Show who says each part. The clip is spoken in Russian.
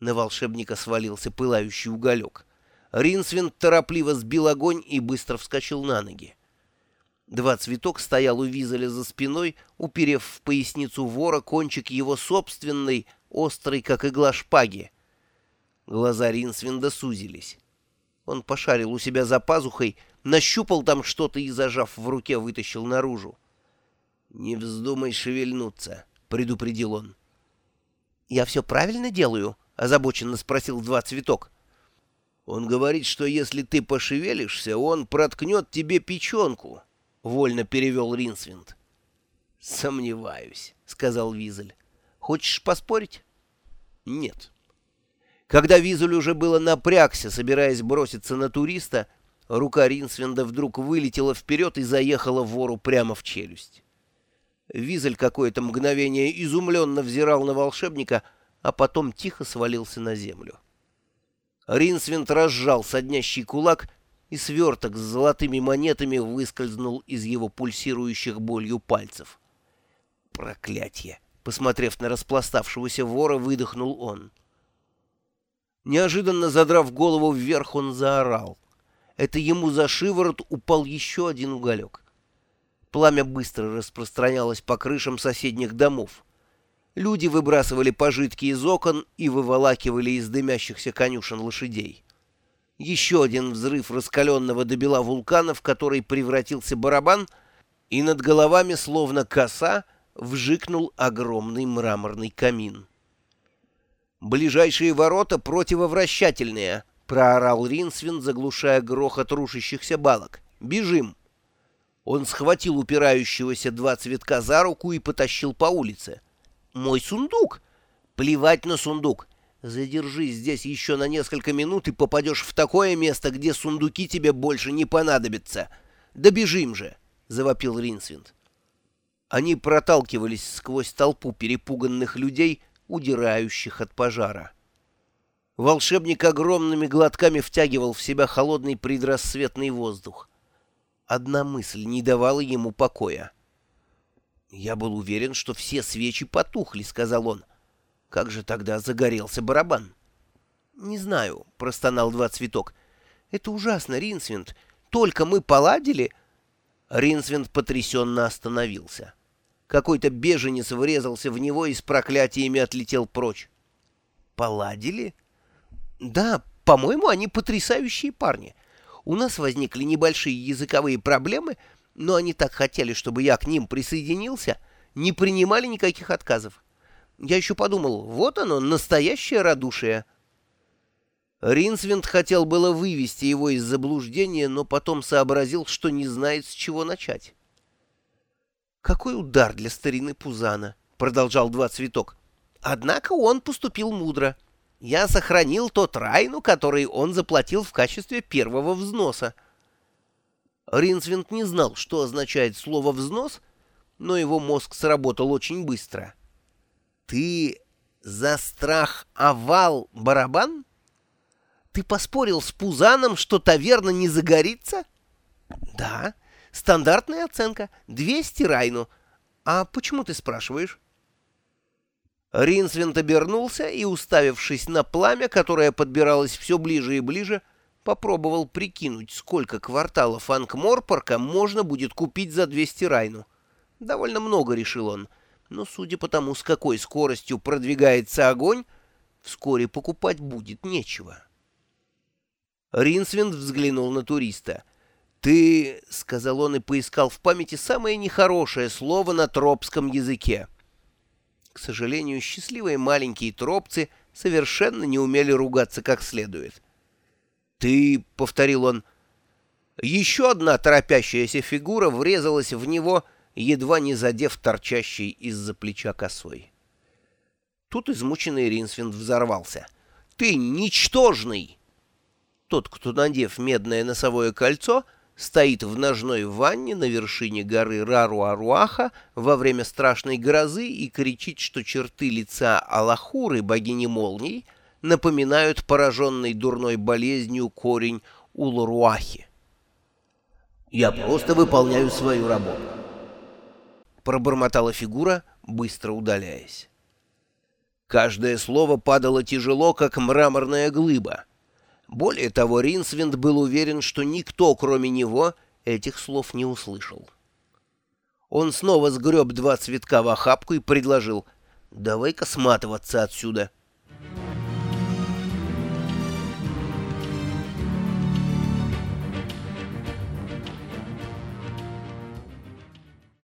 Speaker 1: На волшебника свалился пылающий уголек. Ринсвинд торопливо сбил огонь и быстро вскочил на ноги. Два цветок стоял у Визеля за спиной, уперев в поясницу вора кончик его собственной, острой, как игла шпаги. Глаза Ринсвинда сузились. Он пошарил у себя за пазухой, нащупал там что-то и, зажав в руке, вытащил наружу. «Не вздумай шевельнуться», — предупредил он. «Я все правильно делаю?» — озабоченно спросил два цветок. «Он говорит, что если ты пошевелишься, он проткнет тебе печенку», — вольно перевел Ринсвинд. «Сомневаюсь», — сказал Визель. «Хочешь поспорить?» «Нет». Когда Визель уже было напрягся, собираясь броситься на туриста, рука Ринсвинда вдруг вылетела вперед и заехала вору прямо в челюсть. Визель какое-то мгновение изумленно взирал на волшебника, а потом тихо свалился на землю. Ринсвинд разжал соднящий кулак, и сверток с золотыми монетами выскользнул из его пульсирующих болью пальцев. «Проклятье!» — посмотрев на распластавшегося вора, выдохнул он. Неожиданно задрав голову вверх, он заорал. Это ему за шиворот упал еще один уголек. Пламя быстро распространялось по крышам соседних домов. Люди выбрасывали пожитки из окон и выволакивали из дымящихся конюшен лошадей. Еще один взрыв раскаленного до бела вулкана, в который превратился барабан, и над головами, словно коса, вжикнул огромный мраморный камин. «Ближайшие ворота противовращательные!» — проорал Ринсвин, заглушая грохот рушащихся балок. «Бежим!» Он схватил упирающегося два цветка за руку и потащил по улице. «Мой сундук!» «Плевать на сундук! Задержись здесь еще на несколько минут и попадешь в такое место, где сундуки тебе больше не понадобятся. Добежим же!» — завопил Ринсвинд. Они проталкивались сквозь толпу перепуганных людей, удирающих от пожара. Волшебник огромными глотками втягивал в себя холодный предрассветный воздух. Одна мысль не давала ему покоя. «Я был уверен, что все свечи потухли», — сказал он. «Как же тогда загорелся барабан?» «Не знаю», — простонал два цветок. «Это ужасно, Ринсвинд. Только мы поладили...» Ринсвинд потрясенно остановился. Какой-то беженец врезался в него и с проклятиями отлетел прочь. «Поладили?» «Да, по-моему, они потрясающие парни. У нас возникли небольшие языковые проблемы, но они так хотели, чтобы я к ним присоединился, не принимали никаких отказов. Я еще подумал, вот оно, настоящее радушие. Ринсвинд хотел было вывести его из заблуждения, но потом сообразил, что не знает, с чего начать. «Какой удар для старины Пузана!» — продолжал Два Цветок. «Однако он поступил мудро». Я сохранил тот райну, который он заплатил в качестве первого взноса. Ринсвинд не знал, что означает слово «взнос», но его мозг сработал очень быстро. «Ты за страх овал барабан? Ты поспорил с Пузаном, что таверна не загорится?» «Да, стандартная оценка, 200 райну. А почему ты спрашиваешь?» Ринсвинд обернулся и, уставившись на пламя, которое подбиралось все ближе и ближе, попробовал прикинуть, сколько кварталов Анкморпорка можно будет купить за 200 райну. Довольно много, решил он, но судя по тому, с какой скоростью продвигается огонь, вскоре покупать будет нечего. Ринсвинд взглянул на туриста. «Ты...» — сказал он и поискал в памяти самое нехорошее слово на тропском языке — к сожалению, счастливые маленькие тропцы совершенно не умели ругаться как следует. «Ты...» — повторил он. Еще одна торопящаяся фигура врезалась в него, едва не задев торчащей из-за плеча косой. Тут измученный Ринсвинд взорвался. «Ты ничтожный!» Тот, кто, надев медное носовое кольцо, — стоит в ножной ванне на вершине горы Раруаруаха во время страшной грозы и кричит, что черты лица Аллахуры, богини молний, напоминают пораженный дурной болезнью корень Улуруахи. «Я просто выполняю свою работу», — пробормотала фигура, быстро удаляясь. Каждое слово падало тяжело, как мраморная глыба. Более того, Ринсвинд был уверен, что никто, кроме него, этих слов не услышал. Он снова сгреб два цветка в охапку и предложил «Давай-ка сматываться отсюда».